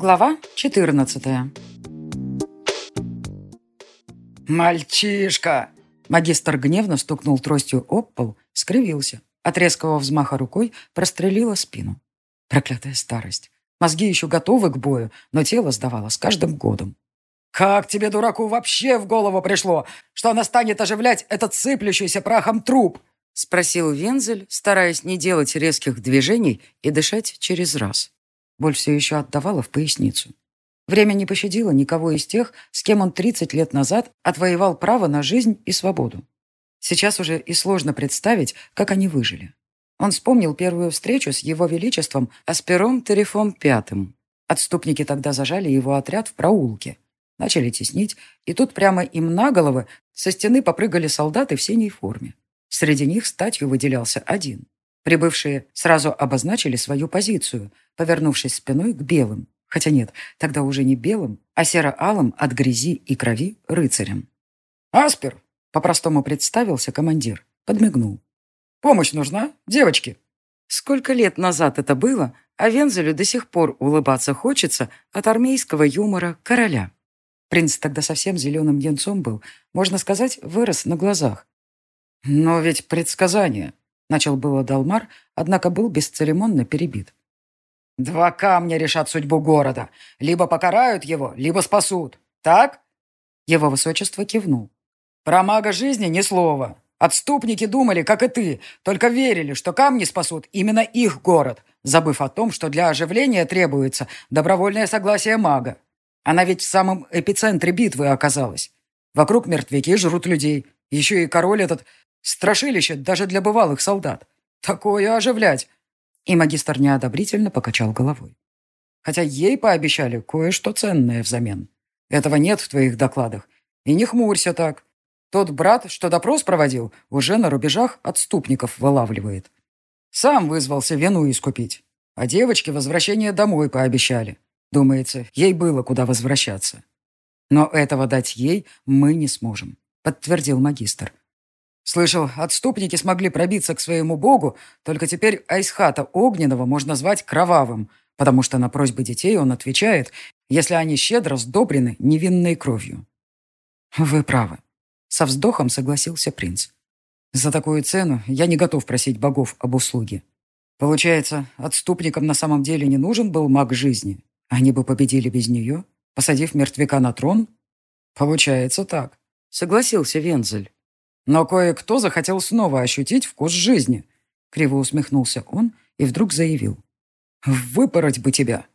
Глава 14 «Мальчишка!» Магистр гневно стукнул тростью об пол, скривился. От резкого взмаха рукой прострелила спину. Проклятая старость. Мозги еще готовы к бою, но тело сдавало с каждым годом. «Как тебе, дураку, вообще в голову пришло, что она станет оживлять этот сыплющийся прахом труп?» Спросил Вензель, стараясь не делать резких движений и дышать через раз. Боль все еще отдавала в поясницу. Время не пощадило никого из тех, с кем он 30 лет назад отвоевал право на жизнь и свободу. Сейчас уже и сложно представить, как они выжили. Он вспомнил первую встречу с его величеством Аспером Терефом Пятым. Отступники тогда зажали его отряд в проулке. Начали теснить, и тут прямо им на головы со стены попрыгали солдаты в синей форме. Среди них статью выделялся один. Прибывшие сразу обозначили свою позицию, повернувшись спиной к белым. Хотя нет, тогда уже не белым, а серо-алым от грязи и крови рыцарям. «Аспер!» — по-простому представился командир. Подмигнул. «Помощь нужна, девочки?» Сколько лет назад это было, а Вензелю до сих пор улыбаться хочется от армейского юмора короля. Принц тогда совсем зеленым янцом был, можно сказать, вырос на глазах. «Но ведь предсказание», — начал было Далмар, однако был бесцеремонно перебит. Два камня решат судьбу города. Либо покарают его, либо спасут. Так? Его высочество кивнул. Про мага жизни ни слова. Отступники думали, как и ты, только верили, что камни спасут именно их город, забыв о том, что для оживления требуется добровольное согласие мага. Она ведь в самом эпицентре битвы оказалась. Вокруг мертвяки жрут людей. Еще и король этот Страшилище даже для бывалых солдат. Такое оживлять!» И магистр неодобрительно покачал головой. «Хотя ей пообещали кое-что ценное взамен. Этого нет в твоих докладах. И не хмурься так. Тот брат, что допрос проводил, уже на рубежах отступников вылавливает. Сам вызвался вину искупить. А девочке возвращение домой пообещали. Думается, ей было куда возвращаться. Но этого дать ей мы не сможем, подтвердил магистр. Слышал, отступники смогли пробиться к своему богу, только теперь Айсхата Огненного можно звать Кровавым, потому что на просьбы детей он отвечает, если они щедро сдобрены невинной кровью. «Вы правы», — со вздохом согласился принц. «За такую цену я не готов просить богов об услуге. Получается, отступникам на самом деле не нужен был маг жизни. Они бы победили без нее, посадив мертвяка на трон?» «Получается так», — согласился Вензель. Но кое-кто захотел снова ощутить вкус жизни. Криво усмехнулся он и вдруг заявил. «Выпороть бы тебя!»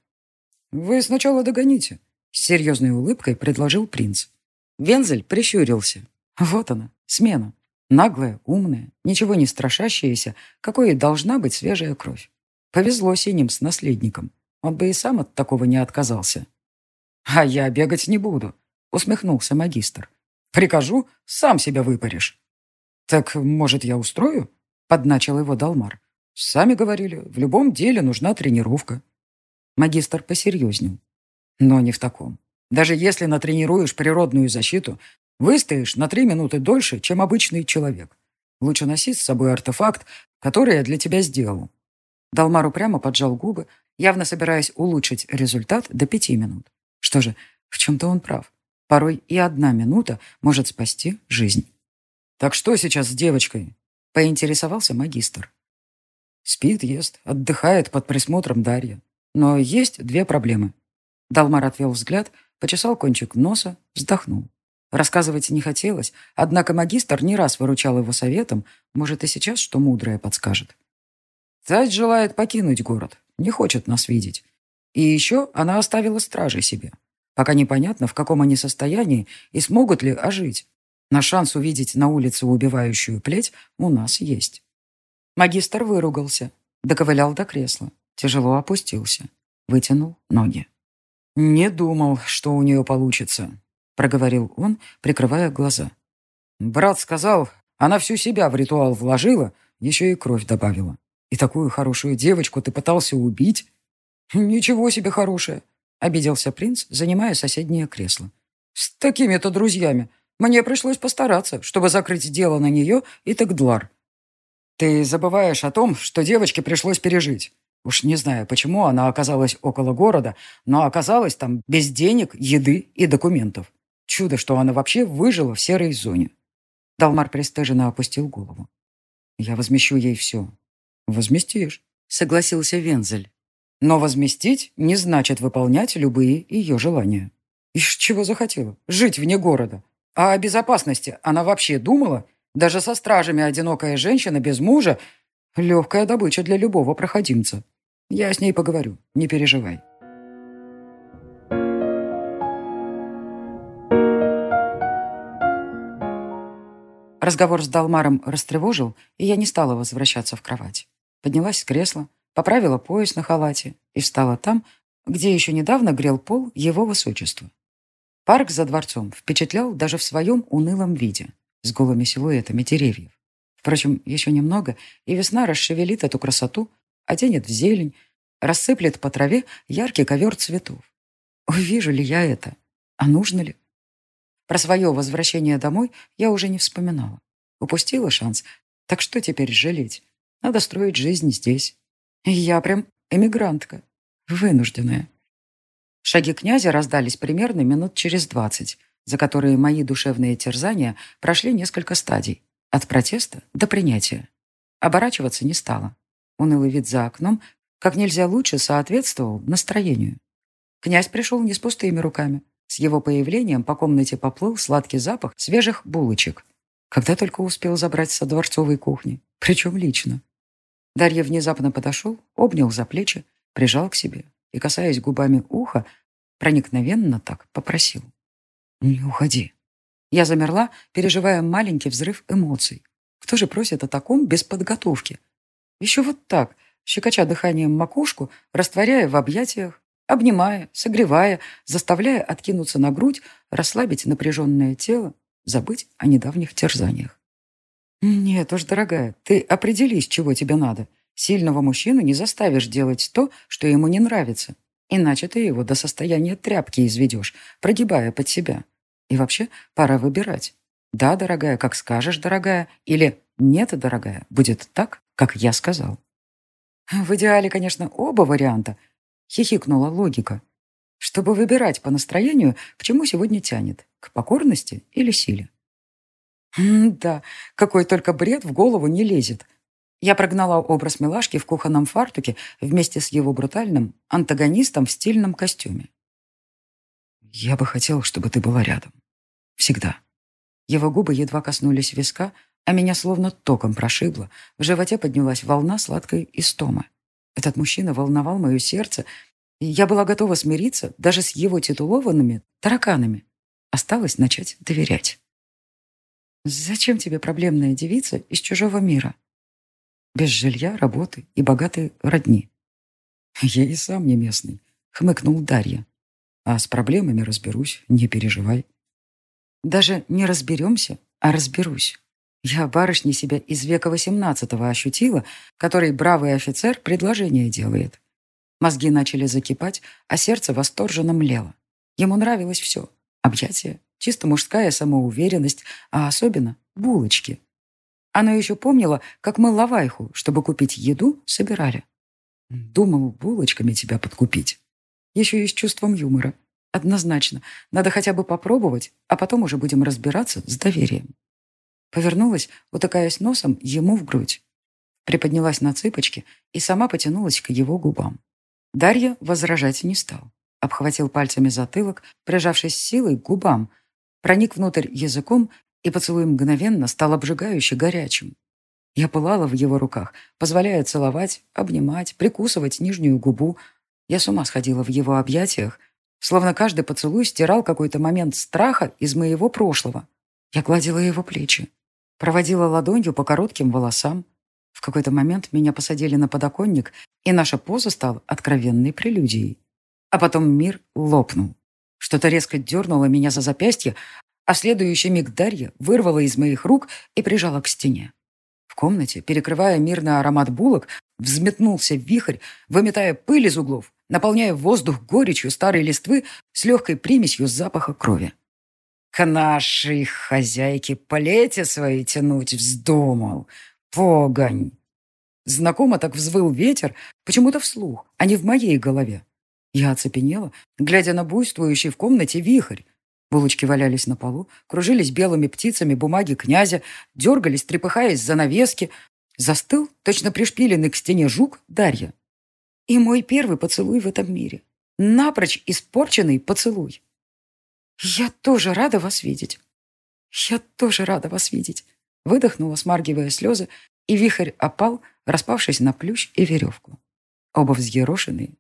«Вы сначала догоните», — с серьезной улыбкой предложил принц. Вензель прищурился. «Вот она, смена. Наглая, умная, ничего не страшащаяся, какой и должна быть свежая кровь. Повезло синим с наследником. Он бы и сам от такого не отказался». «А я бегать не буду», — усмехнулся магистр. Прикажу, сам себя выпаришь». «Так, может, я устрою?» — подначил его Далмар. «Сами говорили, в любом деле нужна тренировка». Магистр посерьезнел. «Но не в таком. Даже если натренируешь природную защиту, выстоишь на три минуты дольше, чем обычный человек. Лучше носи с собой артефакт, который я для тебя сделал». Далмар упрямо поджал губы, явно собираясь улучшить результат до пяти минут. Что же, в чем-то он прав. Порой и одна минута может спасти жизнь. Так что сейчас с девочкой?» — поинтересовался магистр. «Спит, ест, отдыхает под присмотром Дарья. Но есть две проблемы». Далмар отвел взгляд, почесал кончик носа, вздохнул. Рассказывать не хотелось, однако магистр не раз выручал его советом, может и сейчас что мудрое подскажет. Тать желает покинуть город, не хочет нас видеть. И еще она оставила стражей себе. Пока непонятно, в каком они состоянии и смогут ли ожить. На шанс увидеть на улице убивающую плеть у нас есть. Магистр выругался, доковылял до кресла, тяжело опустился, вытянул ноги. «Не думал, что у нее получится», — проговорил он, прикрывая глаза. «Брат сказал, она всю себя в ритуал вложила, еще и кровь добавила. И такую хорошую девочку ты пытался убить? Ничего себе хорошая. — обиделся принц, занимая соседнее кресло. «С такими-то друзьями Мне пришлось постараться, чтобы закрыть дело на нее и так длар. Ты забываешь о том, что девочке пришлось пережить. Уж не знаю, почему она оказалась около города, но оказалась там без денег, еды и документов. Чудо, что она вообще выжила в серой зоне. Далмар пристыженно опустил голову. «Я возмещу ей все». «Возместишь», — согласился Вензель. «Но возместить не значит выполнять любые ее желания». «Из чего захотела? Жить вне города. А о безопасности она вообще думала? Даже со стражами одинокая женщина без мужа — легкая добыча для любого проходимца. Я с ней поговорю, не переживай. Разговор с Далмаром растревожил, и я не стала возвращаться в кровать. Поднялась с кресла, поправила пояс на халате и встала там, где еще недавно грел пол его высочества. Парк за дворцом впечатлял даже в своем унылом виде, с голыми силуэтами деревьев. Впрочем, еще немного, и весна расшевелит эту красоту, оденет в зелень, рассыплет по траве яркий ковер цветов. Увижу ли я это? А нужно ли? Про свое возвращение домой я уже не вспоминала. Упустила шанс. Так что теперь жалеть? Надо строить жизнь здесь. я прям эмигрантка. Вынужденная. Шаги князя раздались примерно минут через двадцать, за которые мои душевные терзания прошли несколько стадий. От протеста до принятия. Оборачиваться не стала. Унылый вид за окном как нельзя лучше соответствовал настроению. Князь пришел не с пустыми руками. С его появлением по комнате поплыл сладкий запах свежих булочек. Когда только успел забрать со дворцовой кухни. Причем лично. Дарья внезапно подошел, обнял за плечи, прижал к себе и, касаясь губами уха, проникновенно так попросил. «Не уходи». Я замерла, переживая маленький взрыв эмоций. Кто же просит о таком без подготовки? Еще вот так, щекоча дыханием макушку, растворяя в объятиях, обнимая, согревая, заставляя откинуться на грудь, расслабить напряженное тело, забыть о недавних терзаниях. «Нет уж, дорогая, ты определись, чего тебе надо. Сильного мужчину не заставишь делать то, что ему не нравится. Иначе ты его до состояния тряпки изведешь, прогибая под себя. И вообще, пора выбирать. Да, дорогая, как скажешь, дорогая, или нет, дорогая, будет так, как я сказал. В идеале, конечно, оба варианта, хихикнула логика. Чтобы выбирать по настроению, к чему сегодня тянет, к покорности или силе. да, какой только бред в голову не лезет. Я прогнала образ милашки в кухонном фартуке вместе с его брутальным антагонистом в стильном костюме. «Я бы хотел, чтобы ты была рядом. Всегда». Его губы едва коснулись виска, а меня словно током прошибло. В животе поднялась волна сладкой истомы. Этот мужчина волновал мое сердце, и я была готова смириться даже с его титулованными тараканами. Осталось начать доверять. «Зачем тебе проблемная девица из чужого мира?» «Без жилья, работы и богатой родни». «Я и сам не местный», — хмыкнул Дарья. «А с проблемами разберусь, не переживай». «Даже не разберемся, а разберусь». Я барышни себя из века XVIII ощутила, который бравый офицер предложение делает. Мозги начали закипать, а сердце восторженно млело. Ему нравилось все. Объятия, чисто мужская самоуверенность, а особенно булочки. Она еще помнила, как мы лавайху, чтобы купить еду, собирали. Думал, булочками тебя подкупить. Еще и с чувством юмора. Однозначно. Надо хотя бы попробовать, а потом уже будем разбираться с доверием. Повернулась, утыкаясь носом ему в грудь. Приподнялась на цыпочки и сама потянулась к его губам. Дарья возражать не стал. Обхватил пальцами затылок, прижавшись силой к губам, проник внутрь языком, и поцелуй мгновенно стал обжигающе горячим. Я пылала в его руках, позволяя целовать, обнимать, прикусывать нижнюю губу. Я с ума сходила в его объятиях, словно каждый поцелуй стирал какой-то момент страха из моего прошлого. Я гладила его плечи, Проводила ладонью по коротким волосам. В какой-то момент меня посадили на подоконник, и наша поза стала откровенной прелюдией. А потом мир лопнул. Что-то резко дернуло меня за запястье, а в следующий миг Дарья вырвала из моих рук и прижала к стене. В комнате, перекрывая мирный аромат булок, взметнулся вихрь, выметая пыль из углов, наполняя воздух горечью старой листвы с легкой примесью запаха крови. К нашей хозяйке плети свои тянуть вздумал. Погонь!» Знакомо так взвыл ветер, почему-то вслух, а не в моей голове. Я оцепенела, глядя на буйствующий в комнате вихрь. Булочки валялись на полу, кружились белыми птицами бумаги князя, дергались, трепыхаясь занавески. Застыл, точно пришпиленный к стене жук, Дарья. И мой первый поцелуй в этом мире. Напрочь испорченный поцелуй. «Я тоже рада вас видеть. Я тоже рада вас видеть», — выдохнула, смаргивая слезы, и вихрь опал, распавшись на плющ и веревку. Оба взъерошенные,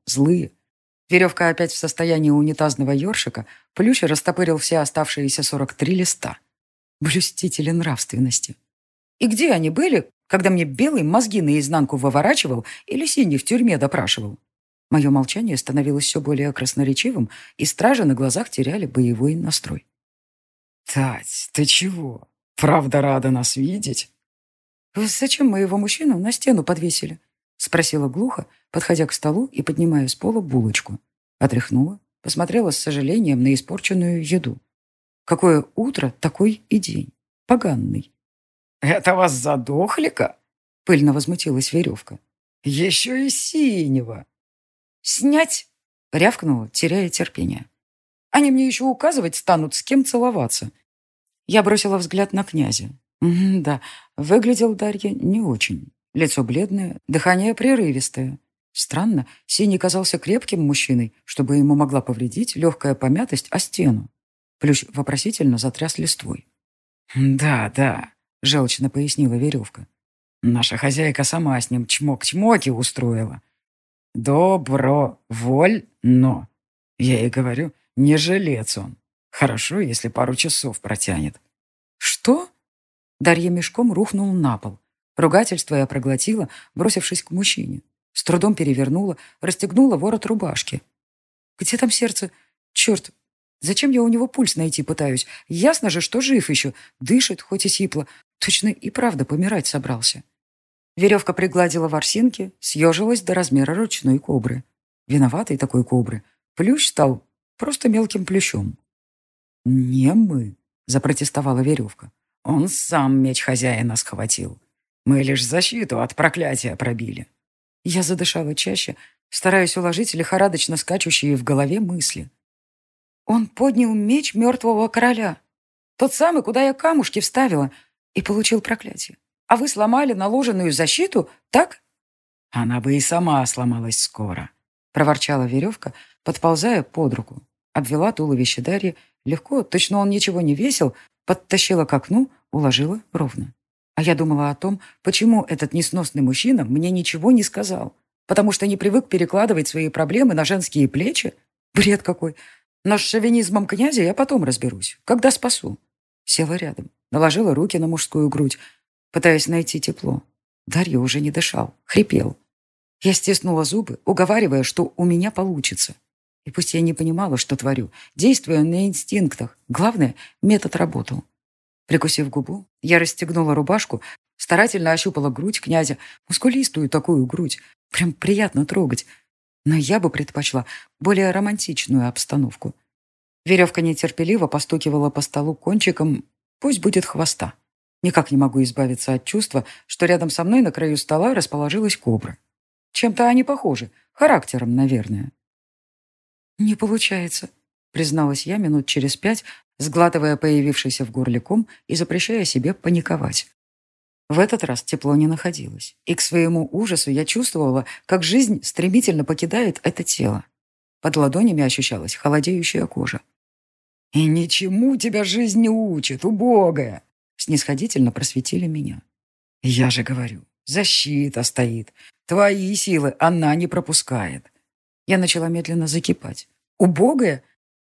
злые. Веревка опять в состоянии унитазного ёршика, плющ растопырил все оставшиеся 43 листа. Блюстители нравственности. И где они были, когда мне белый мозги наизнанку выворачивал или синий в тюрьме допрашивал? Мое молчание становилось все более красноречивым, и стражи на глазах теряли боевой настрой. «Тать, ты чего? Правда рада нас видеть?» «Зачем моего мужчину на стену подвесили?» Спросила глухо, подходя к столу и поднимая с пола булочку. Отряхнула, посмотрела с сожалением на испорченную еду. Какое утро, такой и день. Поганный. «Это вас задохлика?» — пыльно возмутилась веревка. «Еще и синего!» «Снять!» — рявкнула, теряя терпение. «Они мне еще указывать станут, с кем целоваться». Я бросила взгляд на князя. М да, выглядел Дарья не очень. Лицо бледное, дыхание прерывистое. Странно, Синий казался крепким мужчиной, чтобы ему могла повредить легкая помятость о стену. Плющ вопросительно затряс листвой. «Да, да», — желчно пояснила веревка. «Наша хозяйка сама с ним чмок-чмоки устроила. Добро, воль, но...» Я и говорю, не жилец он. Хорошо, если пару часов протянет. «Что?» Дарья мешком рухнул на пол. Ругательство я проглотила, бросившись к мужчине. С трудом перевернула, расстегнула ворот рубашки. Где там сердце? Черт, зачем я у него пульс найти пытаюсь? Ясно же, что жив еще, дышит, хоть и сипло. Точно и правда помирать собрался. Веревка пригладила ворсинки, съежилась до размера ручной кобры. Виноватой такой кобры. Плющ стал просто мелким плющом. «Не мы», — запротестовала веревка. «Он сам меч хозяина схватил. Мы лишь защиту от проклятия пробили». Я задышала чаще, стараясь уложить лихорадочно скачущие в голове мысли. Он поднял меч мертвого короля. Тот самый, куда я камушки вставила, и получил проклятие. А вы сломали наложенную защиту, так?» «Она бы и сама сломалась скоро», — проворчала веревка, подползая под руку. Обвела туловище Дарьи, легко, точно он ничего не весил, подтащила к окну, уложила ровно. А я думала о том, почему этот несносный мужчина мне ничего не сказал. Потому что не привык перекладывать свои проблемы на женские плечи? Бред какой. Но с шовинизмом князя я потом разберусь, когда спасу. Села рядом, наложила руки на мужскую грудь, пытаясь найти тепло. Дарья уже не дышал, хрипел. Я стиснула зубы, уговаривая, что у меня получится. И пусть я не понимала, что творю, действуя на инстинктах, главное, метод работал. Прикусив губу, я расстегнула рубашку, старательно ощупала грудь князя, мускулистую такую грудь, прям приятно трогать. Но я бы предпочла более романтичную обстановку. Веревка нетерпеливо постукивала по столу кончиком, пусть будет хвоста. Никак не могу избавиться от чувства, что рядом со мной на краю стола расположилась кобра. Чем-то они похожи, характером, наверное. «Не получается», — призналась я минут через пять, сглатывая появившийся в горле ком и запрещая себе паниковать. В этот раз тепло не находилось, и к своему ужасу я чувствовала, как жизнь стремительно покидает это тело. Под ладонями ощущалась холодеющая кожа. «И ничему тебя жизнь не учит, убогая!» снисходительно просветили меня. Я же говорю, защита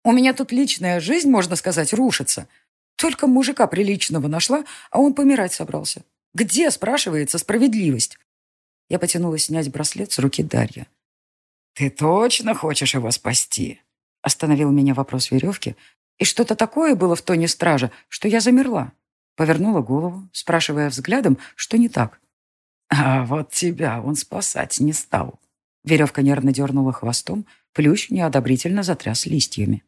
У меня тут личная жизнь, можно сказать, рушится. Только мужика приличного нашла, а он помирать собрался. Где, спрашивается, справедливость?» Я потянулась снять браслет с руки Дарья. «Ты точно хочешь его спасти?» Остановил меня вопрос веревки. И что-то такое было в тоне стража, что я замерла. Повернула голову, спрашивая взглядом, что не так. «А вот тебя он спасать не стал». Веревка нервно дернула хвостом, плющ неодобрительно затряс листьями.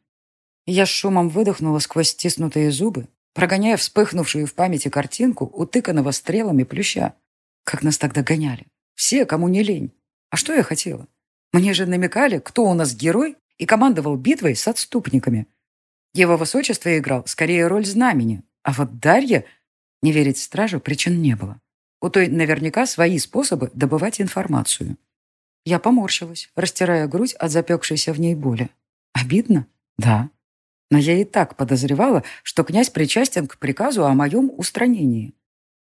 Я с шумом выдохнула сквозь стиснутые зубы, прогоняя вспыхнувшую в памяти картинку утыканного стрелами плюща. Как нас тогда гоняли. Все, кому не лень. А что я хотела? Мне же намекали, кто у нас герой, и командовал битвой с отступниками. Его высочество играл скорее роль знамени, а вот Дарья... Не верить стражу причин не было. У той наверняка свои способы добывать информацию. Я поморщилась, растирая грудь от запекшейся в ней боли. Обидно? Да. Но я и так подозревала, что князь причастен к приказу о моем устранении.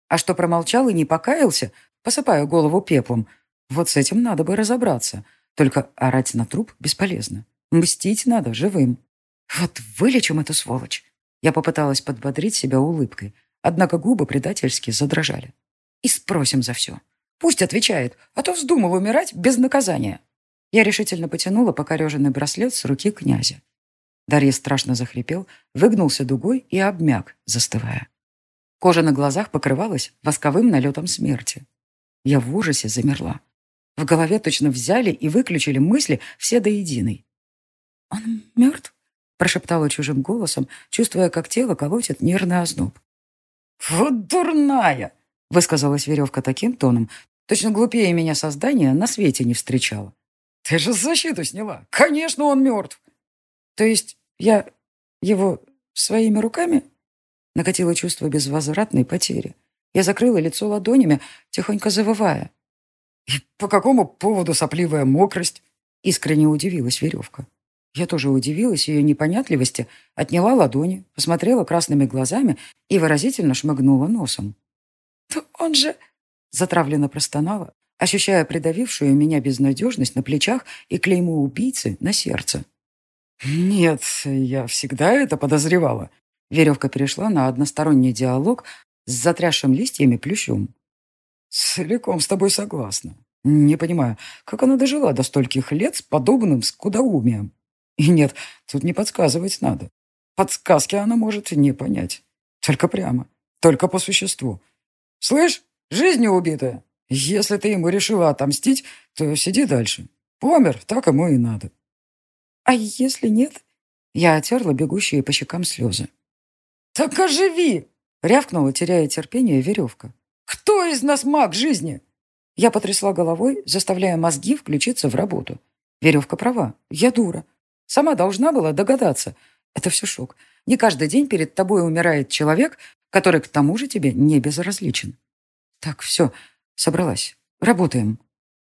А что промолчал и не покаялся, посыпая голову пеплом, вот с этим надо бы разобраться. Только орать на труп бесполезно. Мстить надо живым. Вот вылечим эту сволочь. Я попыталась подбодрить себя улыбкой, однако губы предательски задрожали. И спросим за все. Пусть отвечает, а то вздумал умирать без наказания. Я решительно потянула покореженный браслет с руки князя. Дарья страшно захрипел, выгнулся дугой и обмяк, застывая. Кожа на глазах покрывалась восковым налетом смерти. Я в ужасе замерла. В голове точно взяли и выключили мысли все до единой. «Он мертв?» — прошептала чужим голосом, чувствуя, как тело колотит нервный озноб. «Вот дурная!» — высказалась веревка таким тоном, точно глупее меня создание на свете не встречала. «Ты же защиту сняла! Конечно, он мертв!» «То есть я его своими руками?» Накатило чувство безвозвратной потери. Я закрыла лицо ладонями, тихонько завывая. «И по какому поводу сопливая мокрость?» Искренне удивилась веревка. Я тоже удивилась ее непонятливости, отняла ладони, посмотрела красными глазами и выразительно шмыгнула носом. «Да он же...» Затравленно простонала, ощущая придавившую меня безнадежность на плечах и клеймо убийцы на сердце. «Нет, я всегда это подозревала». Веревка перешла на односторонний диалог с затрясшим листьями плющом. «Целиком с тобой согласна. Не понимаю, как она дожила до стольких лет с подобным скудоумием. И нет, тут не подсказывать надо. Подсказки она может не понять. Только прямо, только по существу. Слышь, жизнь убитая. Если ты ему решила отомстить, то сиди дальше. Помер, так ему и надо. А если нет?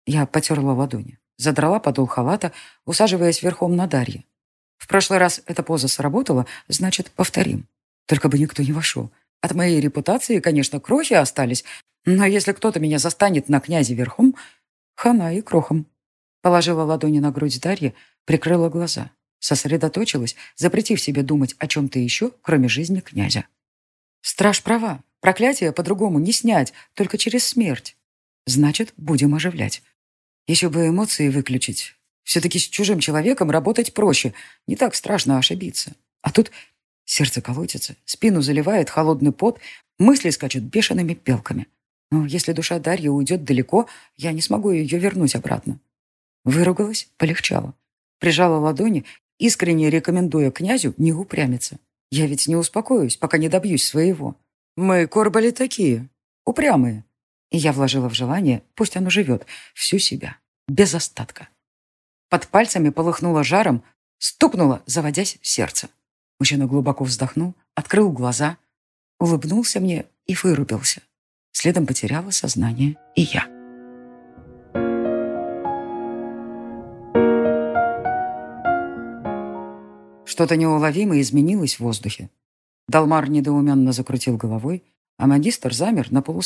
Я отерла бегущие по щекам слезы. «Так оживи!» — рявкнула, теряя терпение, веревка. «Кто из нас маг жизни?» Я потрясла головой, заставляя мозги включиться в работу. Веревка права. Я дура. Сама должна была догадаться. Это все шок. Не каждый день перед тобой умирает человек, который к тому же тебе не безразличен. Так, все, собралась. Работаем. Я потерла ладони, задрала подол халата, усаживаясь верхом на Дарье. В прошлый раз эта поза сработала, значит, повторим. Только бы никто не вошел. От моей репутации, конечно, крохи остались, но если кто-то меня застанет на князе верхом, хана и крохом. Положила ладони на грудь Дарьи, прикрыла глаза. Сосредоточилась, запретив себе думать о чем-то еще, кроме жизни князя. Страж права. Проклятие по-другому не снять, только через смерть. Значит, будем оживлять. Еще бы эмоции выключить. Все-таки с чужим человеком работать проще. Не так страшно ошибиться. А тут сердце колотится, спину заливает холодный пот, мысли скачут бешеными пелками. Но если душа Дарьи уйдет далеко, я не смогу ее вернуть обратно. Выругалась, полегчало. Прижала ладони, искренне рекомендуя князю не упрямиться. Я ведь не успокоюсь, пока не добьюсь своего. Мы, корбали,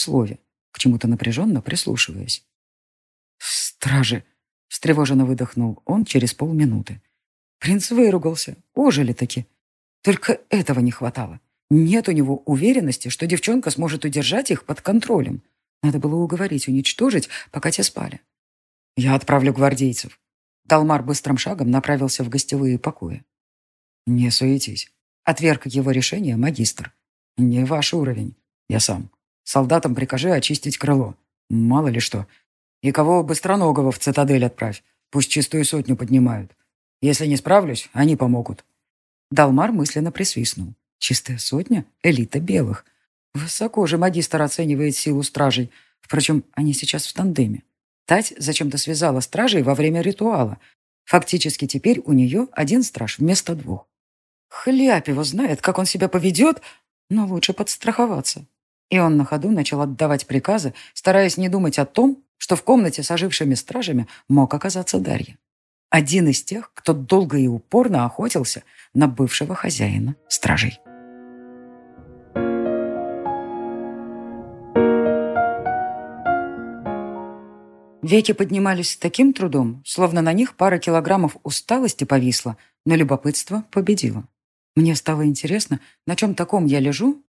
такие, упрямые. И я вложила в желание, пусть оно живет, всю себя, без остатка. Под пальцами полыхнуло жаром, стукнуло, заводясь в сердце. Мужчина глубоко вздохнул, открыл глаза, улыбнулся мне и вырубился. Следом потеряла сознание и я. Что-то неуловимо изменилось в воздухе. Далмар недоуменно закрутил головой, а магистр замер на полуслове, к чему-то напряженно прислушиваясь. «Стражи!» — встревоженно выдохнул он через полминуты. Принц выругался. Ожили-таки. Только этого не хватало. Нет у него уверенности, что Солдатам прикажи очистить крыло. Мало ли что. И кого Быстроногого в цитадель отправь. Пусть чистую сотню поднимают. Если не справлюсь, они помогут». Далмар мысленно присвистнул. «Чистая сотня? Элита белых. Высоко же магистр оценивает силу стражей. Впрочем, они сейчас в тандеме. Тать зачем-то связала стражей во время ритуала. Фактически теперь у нее один страж вместо двух. Хляп его знает, как он себя поведет, но лучше подстраховаться. И он на ходу начал отдавать приказы, стараясь не думать о том, что в комнате с ожившими стражами мог оказаться Дарья. Один из тех, кто долго и упорно охотился на бывшего хозяина стражей. Веки поднимались с таким трудом, словно на них пара килограммов усталости повисла, но любопытство победило. Мне стало интересно,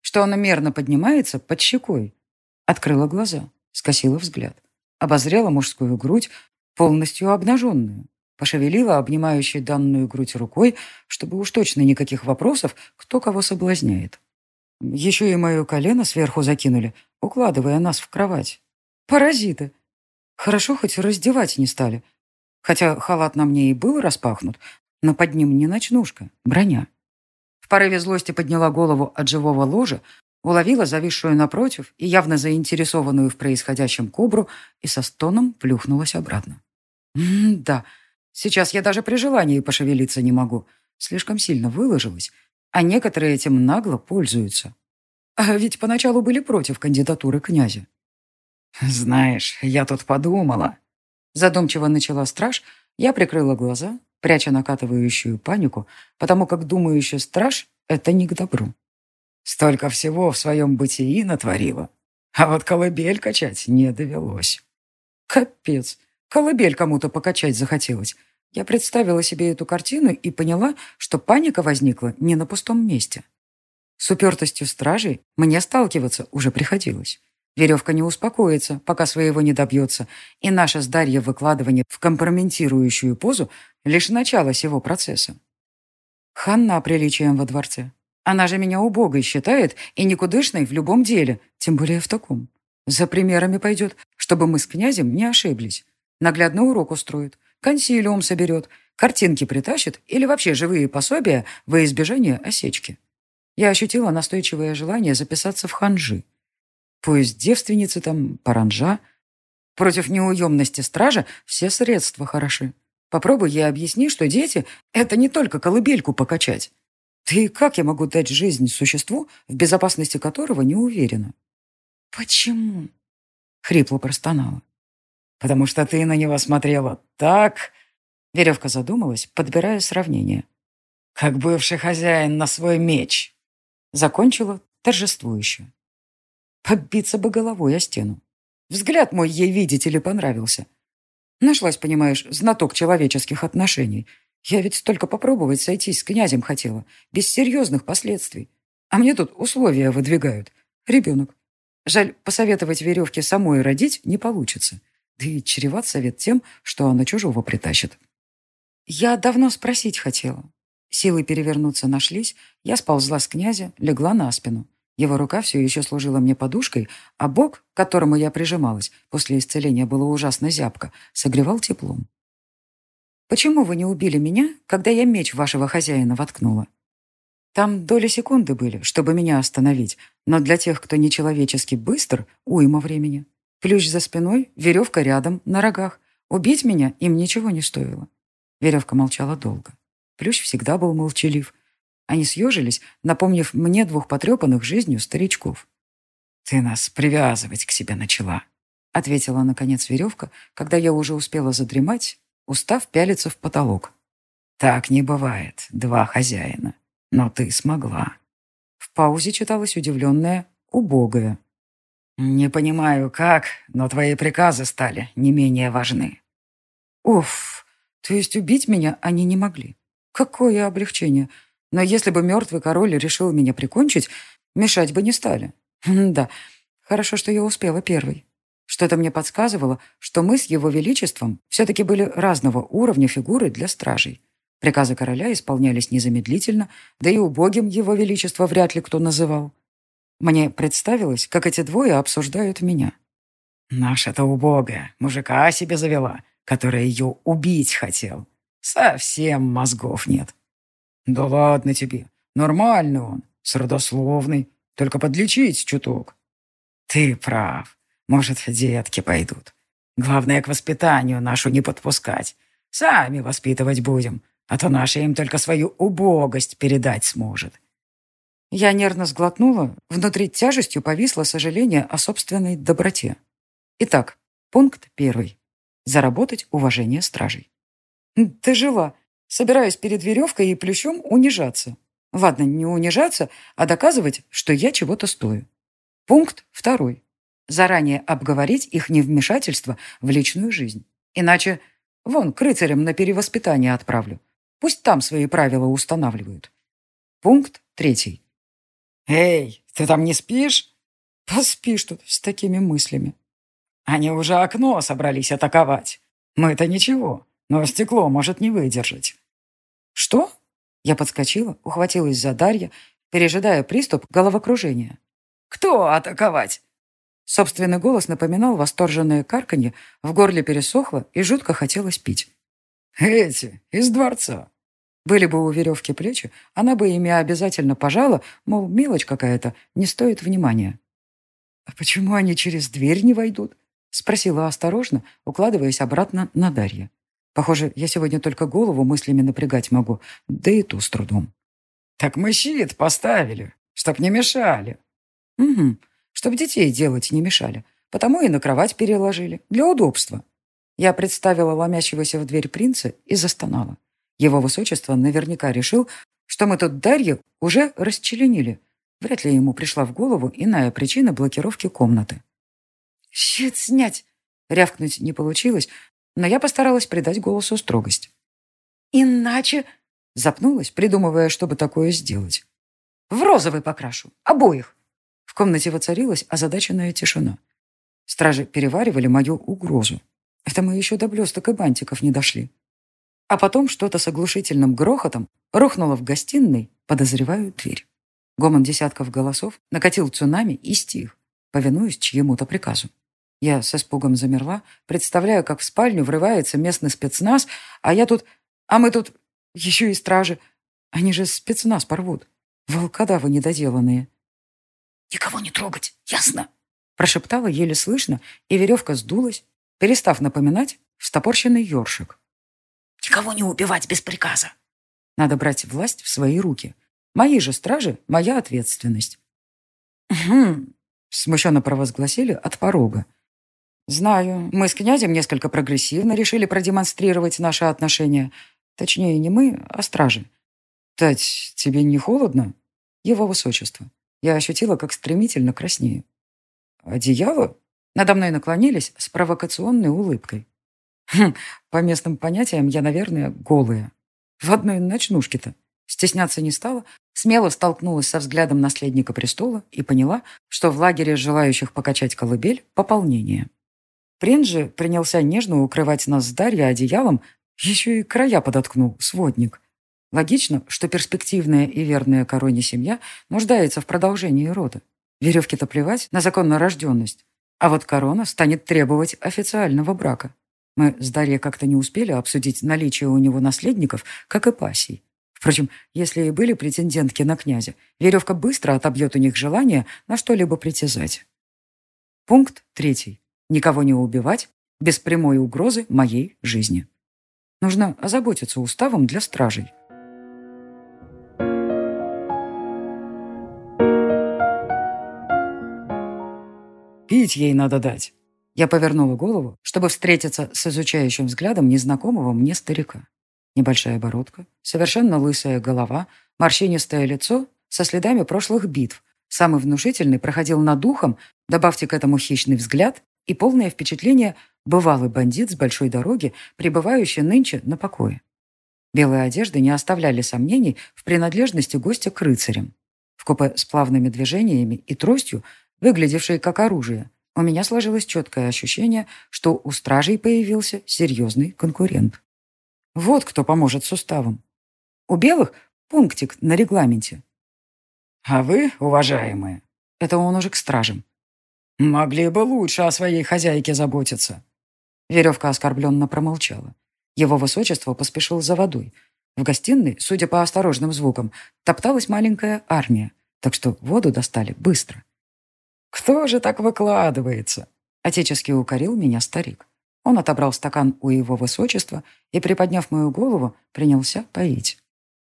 на чем таком я лежу, что она мерно поднимается под щекой. Открыла глаза, скосила взгляд. Обозрела мужскую грудь, полностью обнаженную. Пошевелила обнимающей данную грудь рукой, чтобы уж точно никаких вопросов, кто кого соблазняет. Еще и мое колено сверху закинули, укладывая нас в кровать. Паразиты! Хорошо, хоть раздевать не стали. Хотя халат на мне и был распахнут, но под ним не ночнушка, броня. В порыве злости подняла голову от живого ложа, уловила зависшую напротив и явно заинтересованную в происходящем кобру и со стоном плюхнулась обратно. М да, сейчас я даже при желании пошевелиться не могу. Слишком сильно выложилась, а некоторые этим нагло пользуются. А ведь поначалу были против кандидатуры князя. «Знаешь, я тут подумала». Задумчиво начала страж, я прикрыла глаза, пряча накатывающую панику, потому как думающий страж — это не к добру. Столько всего в своем бытии натворила, а вот колыбель качать не довелось. Капец, колыбель кому-то покачать захотелось. Я представила себе эту картину и поняла, что паника возникла не на пустом месте. С упертостью стражей мне сталкиваться уже приходилось. Веревка не успокоится, пока своего не добьется, и наше с Дарьей выкладывание в компрометирующую позу — лишь начало всего процесса. Ханна приличием во дворце. Она же меня убогой считает и никудышной в любом деле, тем более в таком. За примерами пойдет, чтобы мы с князем не ошиблись. Наглядный урок устроит, консилиум соберет, картинки притащит или вообще живые пособия во избежание осечки. Я ощутила настойчивое желание записаться в ханжи. Пусть девственницы там, паранжа. Против неуемности стража все средства хороши. Попробуй ей объясни, что дети — это не только колыбельку покачать. Ты как я могу дать жизнь существу, в безопасности которого не уверена? Почему? Хрипло простонала. Потому что ты на него смотрела так... Веревка задумалась, подбирая сравнение. Как бывший хозяин на свой меч. Закончила торжествующе. Побиться бы головой о стену. Взгляд мой ей, видите ли, понравился. Нашлась, понимаешь, знаток человеческих отношений. Я ведь только попробовать сойтись с князем хотела, без серьезных последствий. А мне тут условия выдвигают. Ребенок. Жаль, посоветовать веревке самой родить не получится. Да и чреват совет тем, что она чужого притащит. Я давно спросить хотела. Силы перевернуться нашлись, я сползла с князя, легла на спину. Его рука все еще служила мне подушкой, а бок, к которому я прижималась, после исцеления было ужасно зябко, согревал теплом. «Почему вы не убили меня, когда я меч вашего хозяина воткнула?» Там доли секунды были, чтобы меня остановить, но для тех, кто нечеловечески быстр, уйма времени. Плющ за спиной, веревка рядом, на рогах. Убить меня им ничего не стоило. Веревка молчала долго. Плющ всегда был молчалив, Они съежились, напомнив мне двух потрепанных жизнью старичков. «Ты нас привязывать к себе начала», — ответила, наконец, веревка, когда я уже успела задремать, устав пялиться в потолок. «Так не бывает, два хозяина. Но ты смогла». В паузе читалось удивленное «убогое». «Не понимаю, как, но твои приказы стали не менее важны». «Уф, то есть убить меня они не могли. Какое облегчение!» Но если бы мертвый король решил меня прикончить, мешать бы не стали. Да, хорошо, что я успела первой. Что-то мне подсказывало, что мы с его величеством все-таки были разного уровня фигуры для стражей. Приказы короля исполнялись незамедлительно, да и убогим его величество вряд ли кто называл. Мне представилось, как эти двое обсуждают меня. «Наша-то убогая, мужика себе завела, который ее убить хотел. Совсем мозгов нет. Да ладно тебе. нормальный он. Сродословный. Только подлечить чуток. Ты прав. Может, детки пойдут. Главное, к воспитанию нашу не подпускать. Сами воспитывать будем. А то наша им только свою убогость передать сможет. Я нервно сглотнула, внутри тяжестью повисло сожаление о собственной доброте. Итак, пункт первый. Заработать уважение стражей. Дожила, жила. Собираюсь перед веревкой и плющом унижаться. Ладно, не унижаться, а доказывать, что я чего-то стою. Пункт второй. Заранее обговорить их невмешательство в личную жизнь. Иначе вон к рыцарям на перевоспитание отправлю. Пусть там свои правила устанавливают. Пункт третий. «Эй, Но «Стекло может не выдержать». «Что?» Я подскочила, ухватилась за Дарья, пережидая приступ головокружения. «Кто атаковать?» Собственный голос напоминал восторженное карканье, в горле пересохло и жутко хотелось пить. «Эти, из дворца». Были бы у веревки плечи, она бы ими обязательно пожала, мол, мелочь какая-то, не стоит внимания. «А почему они через дверь не войдут?» — спросила осторожно, укладываясь обратно на Дарья. Похоже, я сегодня только голову мыслями напрягать могу, да и ту с трудом. Так мы щит поставили, чтоб не мешали. Угу, чтоб детей делать не мешали. Потому и на кровать переложили, для удобства. Я представила ломящегося в дверь принца и застонала. Его высочество наверняка решил, что мы тут Дарью уже расчленили. Вряд ли ему пришла в голову иная причина блокировки комнаты. «Щит снять!» Рявкнуть не получилось, но я постаралась придать голосу строгость. «Иначе...» — запнулась, придумывая, чтобы такое сделать. «В розовый покрашу. Обоих!» В комнате воцарилась озадаченная тишина. Стражи переваривали мою угрозу. Это мы еще до блесток и бантиков не дошли. А потом что-то с оглушительным грохотом рухнуло в гостиной, подозреваю, дверь. Гомон десятков голосов накатил цунами и стих, повинуясь чьему-то приказу. Я с испугом замерла, представляя, как в спальню врывается местный спецназ, а я тут... А мы тут... Еще и стражи. Они же спецназ порвут. Волкодавы недоделанные. «Никого не трогать, ясно?» Прошептала еле слышно, и веревка сдулась, перестав напоминать встопорщенный ёршик. «Никого не убивать без Знаю. Мы с князем несколько прогрессивно решили продемонстрировать наши отношения. Точнее, не мы, а стражи. Тать, тебе не холодно? Его высочество. Я ощутила, как стремительно краснею. А Одеяло? Надо мной наклонились с провокационной улыбкой. Хм, по местным понятиям я, наверное, голая. В одной ночнушке-то. Стесняться не стала, смело столкнулась со взглядом наследника престола и поняла, что в лагере желающих покачать колыбель пополнение. Принц же принялся нежно укрывать нас с Дарьей одеялом, еще и края подоткнул, сводник. Логично, что перспективная и верная короне семья нуждается в продолжении рода. Веревке-то плевать на законную рожденность. А вот корона станет требовать официального брака. Мы с Дарьей как-то не успели обсудить наличие у него наследников, как и пассий. Впрочем, если и были претендентки на князя, веревка быстро отобьет у них желание на что-либо притязать. Пункт третий. Никого не убивать без прямой угрозы моей жизни. Нужно озаботиться уставом для стражей. Пить ей надо дать. Я повернула голову, чтобы встретиться с изучающим взглядом незнакомого мне старика. Небольшая бородка, совершенно лысая голова, морщинистое лицо со следами прошлых битв. Самый внушительный проходил над духом, добавьте к этому хищный взгляд и полное впечатление бывалый бандит с большой дороги, пребывающий нынче на покое. Белые одежды не оставляли сомнений в принадлежности гостя к рыцарям. В купе с плавными движениями и тростью, выглядевшей как оружие, у меня сложилось четкое ощущение, что у стражей появился серьезный конкурент. Вот кто поможет с уставом. У белых пунктик на регламенте. А вы, уважаемые, это он уже к стражам, Могли бы лучше о своей хозяйке заботиться. Веревка оскорбленно промолчала. Его высочество поспешил за водой. В гостиной, судя по осторожным звукам, топталась маленькая армия, так что воду достали быстро. «Кто же так выкладывается?» Отечески укорил меня старик. Он отобрал стакан у его высочества и, приподняв мою голову, принялся поить.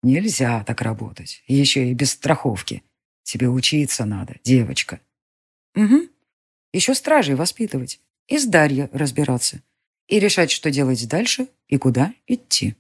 «Нельзя так работать, еще и без страховки. Тебе учиться надо, девочка». «Угу. Еще стражей воспитывать и с Дарьей разбираться. И решать, что делать дальше и куда идти».